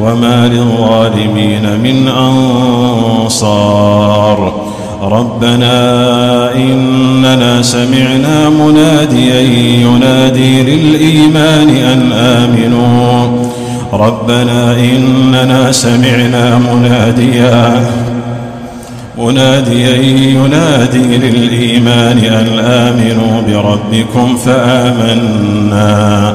وما للظالمين من أنصار. ربنا إننا سمعنا مناديا ينادي للإيمان أن آمنوا. ربنا إننا سمعنا مناديا مناديا ينادي للإيمان أن آمنوا بربكم فآمنا.